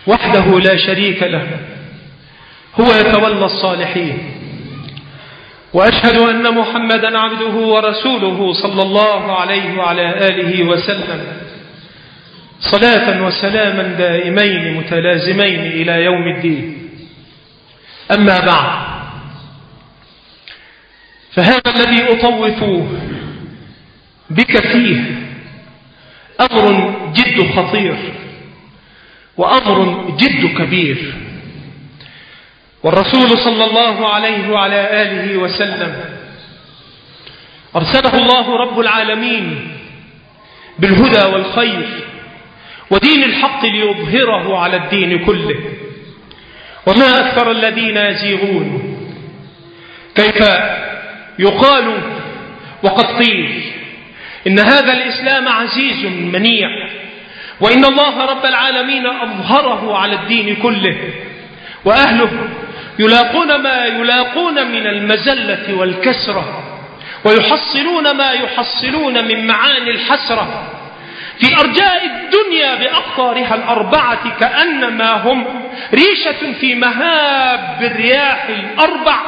وحده لا شريك له هو يتولى الصالحين. وأشهد أن محمدا عبده ورسوله صلى الله عليه وعلى آله وسلم. صلاة وسلاما دائمين متلازمين إلى يوم الدين. أما بعد فهذا الذي أطوف بك فيه أمر جد خطير وأمر جد كبير. والرسول صلى الله عليه وعلى آله وسلم أرسله الله رب العالمين بالهدى والخير ودين الحق ليظهره على الدين كله. وما أكثر الذين يزيغون. كيف يقال وقد قيل إن هذا الإسلام عزيز منيع وإن الله رب العالمين أظهره على الدين كله وأهله يلاقون ما يلاقون من المزلة والكسرة ويحصلون ما يحصلون من معاني الحسرة. في أرجاء الدنيا بأقطارها الأربعة كأنما هم ريشة في مهاب الرياح الأربع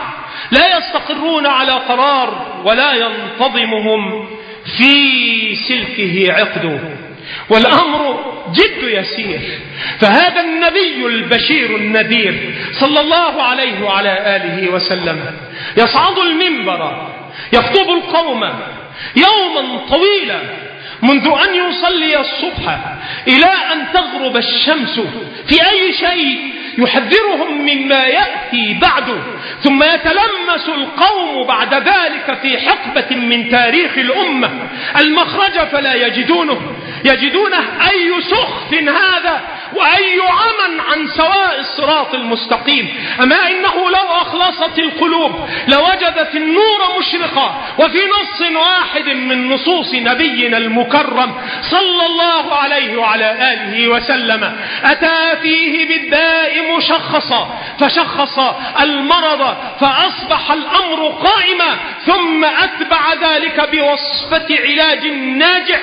لا يستقرون على قرار ولا ينتظمهم في سلكه عقد. والأمر جد يسير. فهذا النبي البشير النذير صلى الله عليه وعلى آله وسلم يصعد المنبر يخطب القوم يوما طويلا منذ أن يصلي الصبح إلى أن تغرب الشمس في أي شيء يحذرهم مما يأتي بعده ثم يتلمس القوم بعد ذلك في حقبة من تاريخ الأمة. المخرج فلا يجدونه يجدونه أي سخف هذا وأي عمى عن سواء الصراط المستقيم. أما إنه لو أخلصت القلوب لوجدت النور مشرقا وفي نص واحد من نصوص نبينا المكرم صلى الله عليه وعلى آله وسلم أتى فيه بالداء مشخصا فشخص المرض فأصبح الأمر قائما ثم أتبع ذلك بوصفة علاج ناجع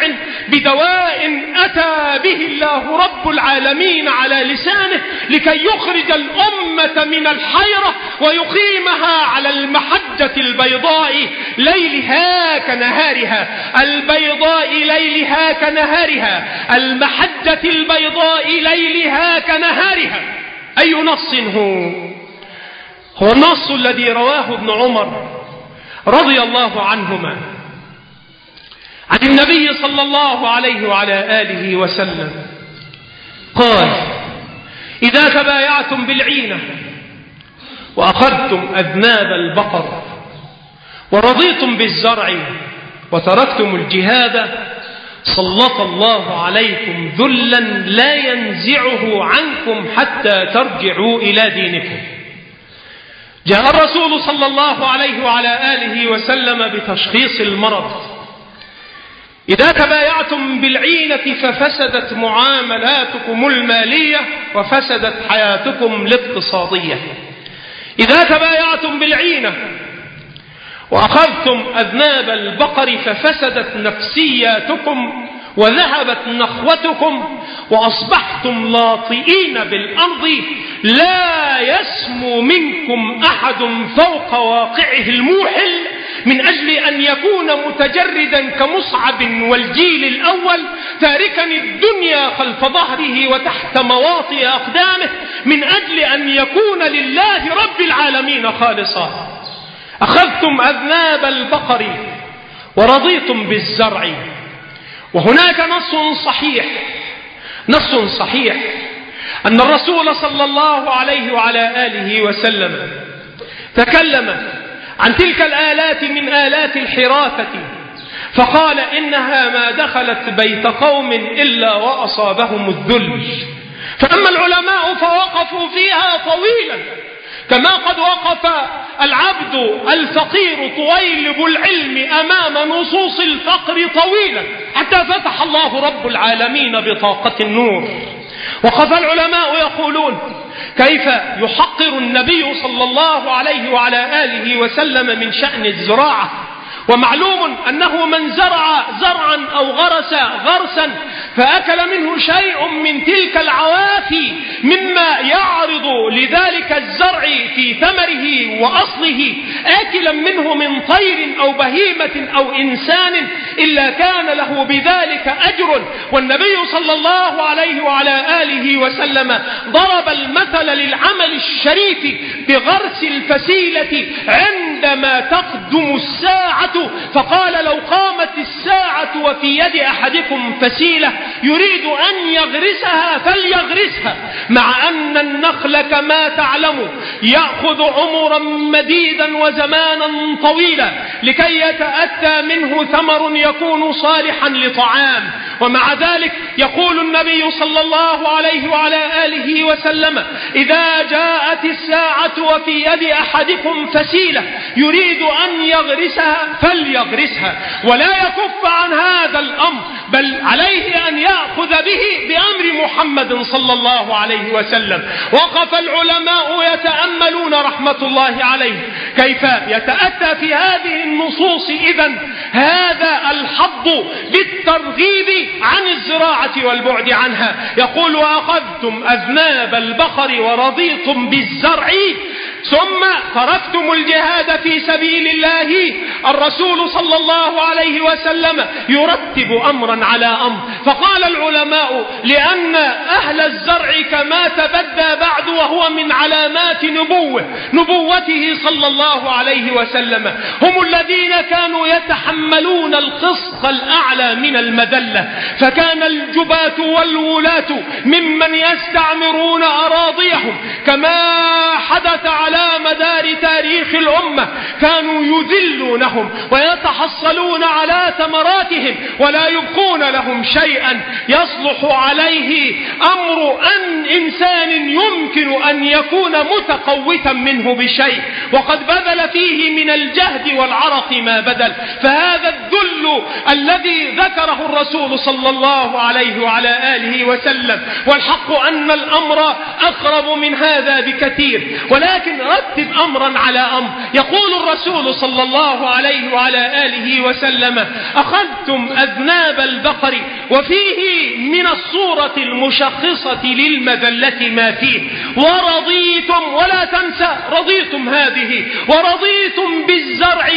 بدواء أتى به الله رب العالمين. على لسانه لكي يخرج الأمة من الحيرة ويقيمها على المحجة البيضاء ليلها كنهارها. البيضاء ليلها كنهارها. المحجة البيضاء ليلها كنهارها. أي نص هو؟ هو النص الذي رواه ابن عمر رضي الله عنهما. عن النبي صلى الله عليه وعلى آله وسلم. قال إذا تبايعتم بالعينة وأخذتم أذناب البقر ورضيتم بالزرع وتركتم الجهاد سلط الله عليكم ذلا لا ينزعه عنكم حتى ترجعوا إلى دينكم. جاء الرسول صلى الله عليه وعلى آله وسلم بتشخيص المرض. إذا تبايعتم بالعينة ففسدت معاملاتكم المالية وفسدت حياتكم الاقتصادية. إذا تبايعتم بالعينة وأخذتم أذناب البقر ففسدت نفسياتكم وذهبت نخوتكم وأصبحتم لاطئين بالأرض لا يسمو منكم أحد فوق واقعه الموحل. من أجل أن يكون متجردا كمصعب والجيل الأول تاركا الدنيا خلف ظهره وتحت مواطئ أقدامه من أجل أن يكون لله رب العالمين خالصا. أخذتم أذناب البقر ورضيتم بالزرع. وهناك نص صحيح نص صحيح أن الرسول صلى الله عليه وعلى آله وسلم تكلم عن تلك الآلات من آلات الحراثة فقال إنها ما دخلت بيت قوم إلا وأصابهم الذل. فأما العلماء فوقفوا فيها طويلا. كما قد وقف العبد الفقير طويلب العلم أمام نصوص الفقر طويلا. حتى فتح الله رب العالمين بطاقة النور. وقف العلماء يقولون كيف يحقر النبي صلى الله عليه وعلى آله وسلم من شأن الزراعة؟ ومعلوم أنه من زرع زرعا أو غرس غرسا فأكل منه شيء من تلك العوافي مما يعرض لذلك الزرع في ثمره وأصله آكلا منه من طير أو بهيمة أو إنسان إلا كان له بذلك أجر. والنبي صلى الله عليه وعلى آله وسلم ضرب المثل للعمل الشريف بغرس الفسيلة عندما تقدم الساعة فقال لو قامت الساعة وفي يد أحدكم فسيلة يريد أن يغرسها فليغرسها مع أن النخل كما تعلم يأخذ عمرا مديدا وزمانا طويلا لكي يتأتى منه ثمر يكون صالحا لطعام. ومع ذلك يقول النبي صلى الله عليه وعلى آله وسلم إذا جاءت الساعة وفي يد أحدكم فسيلة يريد أن يغرسها فليغرسها ولا يكف عن هذا الأمر بل عليه أن يأخذ به بأمر محمد صلى الله عليه وسلم. وقف العلماء يتأملون رحمة الله عليه. كيف يتأتى في هذه النصوص إذا هذا الحظ بالترغيب عن الزراعة والبعد عنها. يقول وأخذتم أذناب البقر ورضيتم بالزرع ثم تركتم الجهاد في سبيل الله. الرسول صلى الله عليه وسلم يرتب أمرا على أمر. فقال العلماء لأن أهل الزرع كما تبدى بعد وهو من علامات نبوه نبوته صلى الله عليه وسلم. هم الذين كانوا يتحملون القسط الأعلى من المذلة. فكان الجباة والولاة ممن يستعمرون أراضيهم. كما حدث على على مدار تاريخ الأمة كانوا يذلونهم ويتحصلون على ثمراتهم ولا يبقون لهم شيئا يصلح عليه أمر أن إنسان يمكن أن يكون متقوتا منه بشيء وقد بذل فيه من الجهد والعرق ما بذل فهذا الذل الذي ذكره الرسول صلى الله عليه وعلى آله وسلم والحق أن الأمر أقرب من هذا بكثير ولكن رتب أمرا على أمر. يقول الرسول صلى الله عليه وعلى آله وسلم أخذتم أذناب البقر وفيه من الصورة المشخصة للمذلة ما فيه. ورضيتم ولا تنسى رضيتم هذه. ورضيتم بالزرع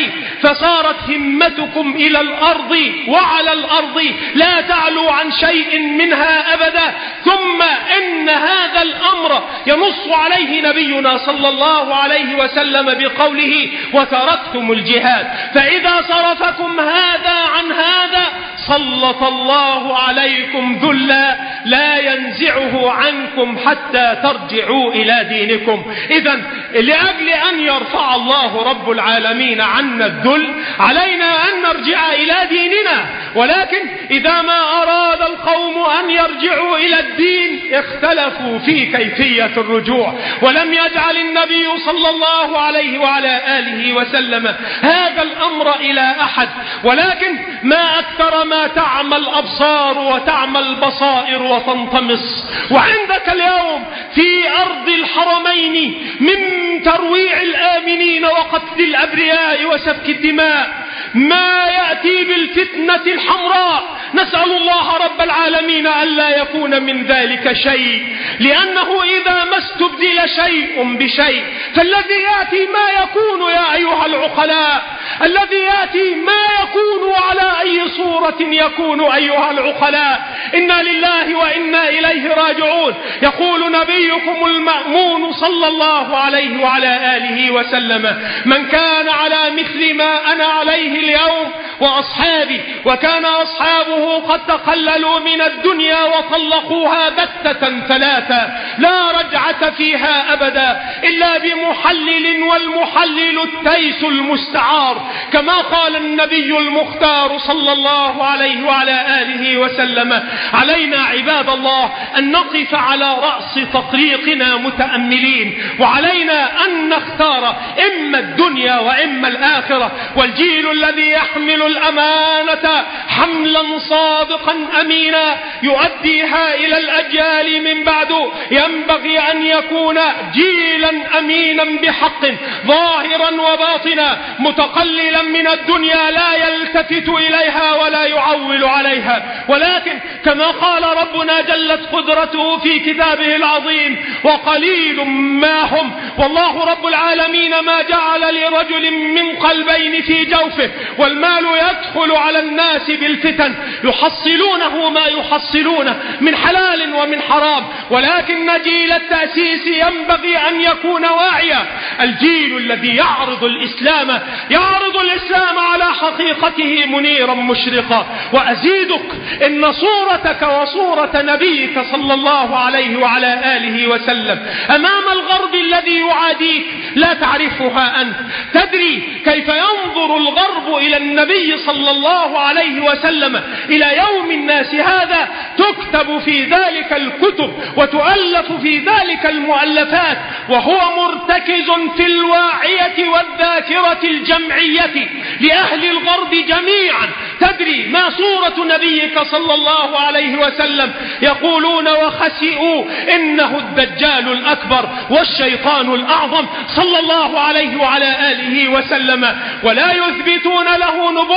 فصارت همتكم إلى الأرض وعلى الأرض. لا تعلوا عن شيء منها أبدا. ثم إن هذا الأمر ينص عليه نبينا صلى الله عليه وسلم بقوله وتركتم الجهاد. فإذا صرفكم هذا عن هذا سلط الله عليكم ذلا لا ينزعه عنكم حتى ترجعوا إلى دينكم. إذا لأجل أن يرفع الله رب العالمين عنا الذل علينا أن نرجع إلى ديننا. ولكن إذا ما أراد القوم أن يرجعوا إلى الدين اختلفوا في كيفية الرجوع. ولم يجعل النبي صلى الله عليه وعلى آله وسلم هذا الأمر إلى أحد. ولكن ما أكثر ما تعمى الأبصار وتعمى البصائر وتنطمس. وعندك اليوم في أرض الحرمين من ترويع الآمنين وقتل الأبرياء وسفك الدماء ما يأتي بالفتنة الحمراء. نسأل الله رب العالمين ألا يكون من ذلك شيء. لأنه إذا ما استبدل شيء بشيء. فالذي يأتي ما يكون يا أيها العقلاء. الذي يأتي ما يكون على أي صورة يكون أيها العقلاء. إنا لله وإنا إليه راجعون. يقول نبيكم المأمون صلى الله عليه وعلى آله وسلم من كان على مثل ما أنا عليه اليوم وأصحابي وكان أصحابه قد تقللوا من الدنيا وطلقوها بتة ثلاثة لا رجعة فيها أبدا إلا بمحلل والمحلل التيس المستعار كما قال النبي المختار صلى الله عليه وعلى آله وسلم علينا عباد الله أن نقف على رأس تطريقنا متأملين وعلينا أن نختار إما الدنيا وإما الآخرة والجيل الذي يحمل الأمانة حملا صادقا أمينا يؤديها إلى الأجيال من بعد. ينبغي أن يكون جيلا أمينا بحق ظاهرا وباطنا متقللا من الدنيا لا يلتفت إليها ولا يعول عليها. ولكن كما قال ربنا جلت قدرته في كتابه العظيم وقليل ما هم. والله رب العالمين ما جعل لرجل من قلبين في جوفه والمال يدخل على الناس بالفتن يحصلونه ما يحصلونه من حلال ومن حرام. ولكن جيل التأسيس ينبغي أن يكون واعيا. الجيل الذي يعرض الإسلام يعرض الإسلام على حقيقته منيرا مشرقا. وأزيدك إن صورتك وصورة نبيك صلى الله عليه وعلى آله وسلم. أمام الغرب الذي يعاديك لا تعرفها أنت. تدري كيف ينظر الغرب إلى النبي صلى الله عليه وسلم إلى يوم الناس هذا تكتب في ذلك الكتب وتؤلف في ذلك المؤلفات وهو مرتكز في الواعية والذاكرة الجمعية لأهل الغرب جميعا. تدري ما صورة نبيك صلى الله عليه وسلم؟ يقولون وخسئوا. إنه الدجال الأكبر والشيطان الأعظم صلى الله عليه وعلى آله وسلم. ولا يثبتون له نبوة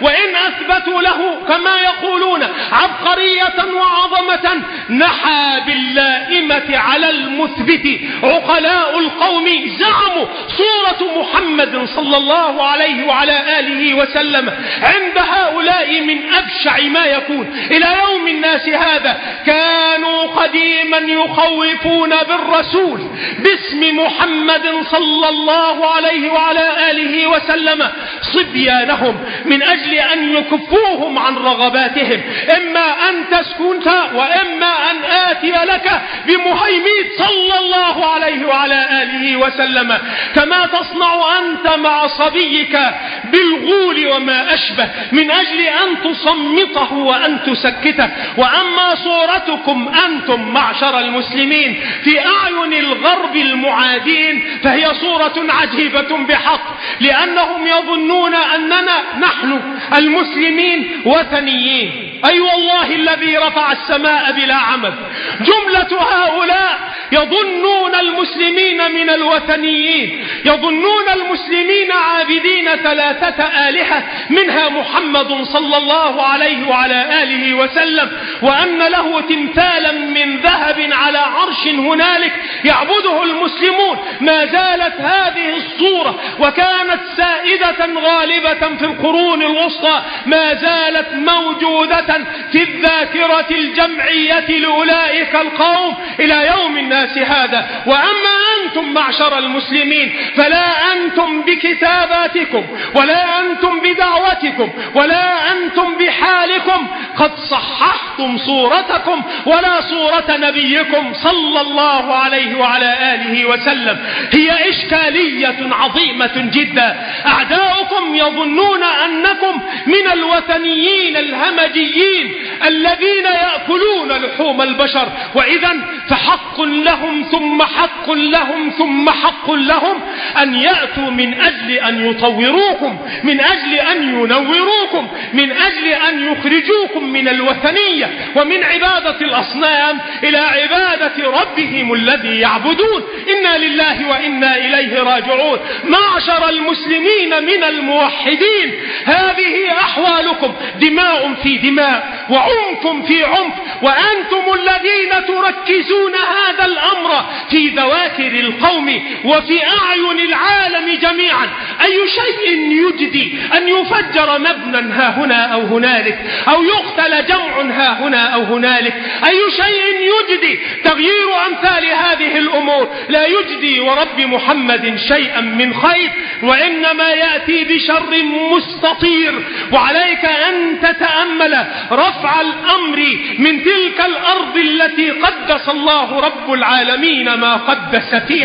وإن أثبتوا له كما يقولون عبقرية وعظمة نحى باللائمة على المثبت. عقلاء القوم زعموا صورة محمد صلى الله عليه وعلى آله وسلم. عند هؤلاء من أبشع ما يكون. إلى يوم الناس هذا كانوا قديما يخوفون بالرسول باسم محمد صلى الله عليه وعلى آله وسلم. صبيانهم من أجل أن يكفوهم عن رغباتهم. إما أن تسكن وإما أن آتي لك بمهيمين صلى الله عليه وعلى آله وسلم. كما تصنع أنت مع صبيك بالغول وما أشبه. من أجل أن تصمته وأن تسكته. وأما صورتكم أنتم معشر المسلمين في أعين الغرب المعادين فهي صورة عجيبة بحق. لأنهم يظنون أننا نحن المسلمين وثنيين. أي والله الذي رفع السماء بلا عمد جملة هؤلاء يظنون المسلمين من الوثنيين يظنون المسلمين عابدين ثلاثة آلهة منها محمد صلى الله عليه وعلى آله وسلم وأن له تمثالا من ذهب على عرش هنالك يعبده المسلمون. ما زالت هذه الصورة وكانت سائدة غالبة في القرون الوسطى ما زالت موجودة في الذاكرة الجمعية لأولئك القوم إلى يوم الناس هذا. وأما أنتم معشر المسلمين فلا أنتم بكتاباتكم ولا أنتم بدعوتكم ولا أنتم بحالكم. قد صححتم صورتكم ولا صورة نبيكم صلى الله عليه وعلى آله وسلم. هي إشكالية عظيمة جدا. أعداؤكم يظنون أنكم من الوثنيين الهمجيين الذين يأكلون لحوم البشر. وإذا فحق لهم ثم حق لهم ثم حق لهم أن يأتوا من أجل أن يطوروكم من أجل أن ينوروكم من أجل أن يخرجوكم من الوثنية ومن عبادة الأصنام إلى عبادة ربهم الذي يعبدون. إنا لله وإنا إليه راجعون. معشر المسلمين من الموحدين. هذه أحوالكم. دماء في دماء وعنف في عنف وأنتم الذين تركزون هذا الأمر في ذواكر القوم وفي أعين العالم جميعا. أي شيء يجدي أن يفجر مبنى ها هنا أو هنالك أو يقتل جمع ها هنا أو هنالك. أي شيء يجدي تغيير أمثال هذه الأمور. لا يجدي ورب محمد شيئا من خير وإنما يأتي بشر مستطير. وعليك أن تتأمل رفع الأمر من تلك الأرض التي قدس الله رب العالمين ما قدس فيها.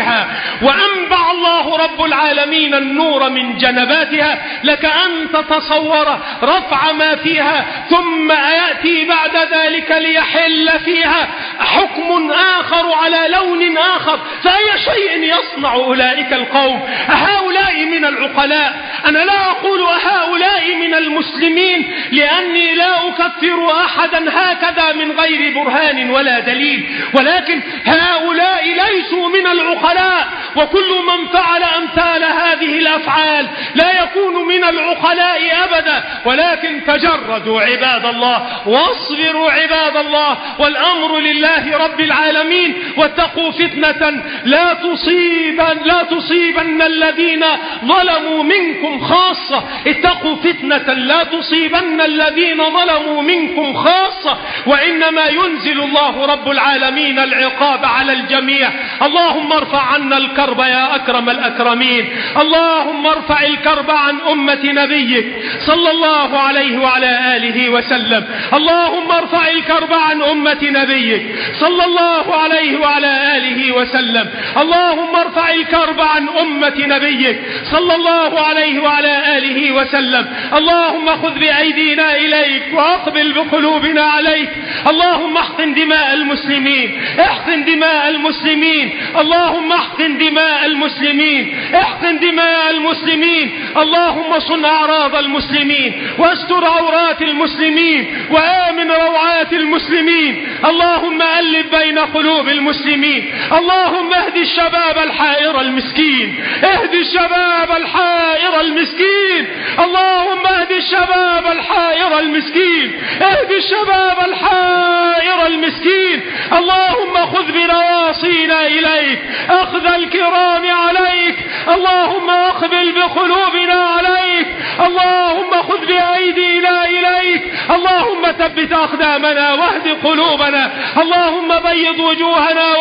وأنبع الله رب العالمين النور من جنباتها. لك أن تتصور رفع ما فيها ثم يأتي بعد ذلك ليحل فيها. حكم آخر على لون آخر. فأي شيء يصنع أولئك القوم؟ أهؤلاء من العقلاء. أنا لا أقول أهؤلاء من المسلمين لأني لا أكفر أحدا هكذا من غير برهان ولا دليل. ولكن هؤلاء ليسوا من العقلاء. 好的。وكل من فعل أمثال هذه الأفعال لا يكون من العقلاء أبدا ولكن تجردوا عباد الله واصبروا عباد الله والأمر لله رب العالمين واتقوا فتنة لا تصيبن, لا تصيبن الذين ظلموا منكم خاصة. اتقوا فتنة لا تصيبن الذين ظلموا منكم خاصة وإنما ينزل الله رب العالمين العقاب على الجميع. اللهم ارفع عنا الكرب يا أكرم الأكرمين. اللهم ارفع الكرب عن أمة نبيك صلى الله عليه وعلى آله وسلم. اللهم ارفع الكرب عن أمة نبيك صلى الله عليه وعلى آله وسلم. اللهم ارفع الكرب عن أمة نبيك صلى الله عليه وعلى آله وسلم. اللهم خذ بأيدينا إليك وأقبل بقلوبنا عليك. اللهم احقن دماء المسلمين. احقن دماء المسلمين. اللهم احقن دماء المسلمين. احقن دماء المسلمين. اللهم صن أعراض المسلمين. واستر عورات المسلمين. وآمن روعات المسلمين. اللهم ألف بين قلوب المسلمين. اللهم اهد الشباب الحائر المسكين. اهد الشباب الحائر المسكين. اللهم اهد الشباب الحائر المسكين. اهد الشباب الحائر المسكين. اللهم خذ بنواصينا إليك. أخذ الكرام عليك. اللهم أقبل بقلوبنا عليك. اللهم خذ بأيدينا إليك. اللهم ثبت أقدامنا واهد قلوبنا. اللهم بيض وجوهنا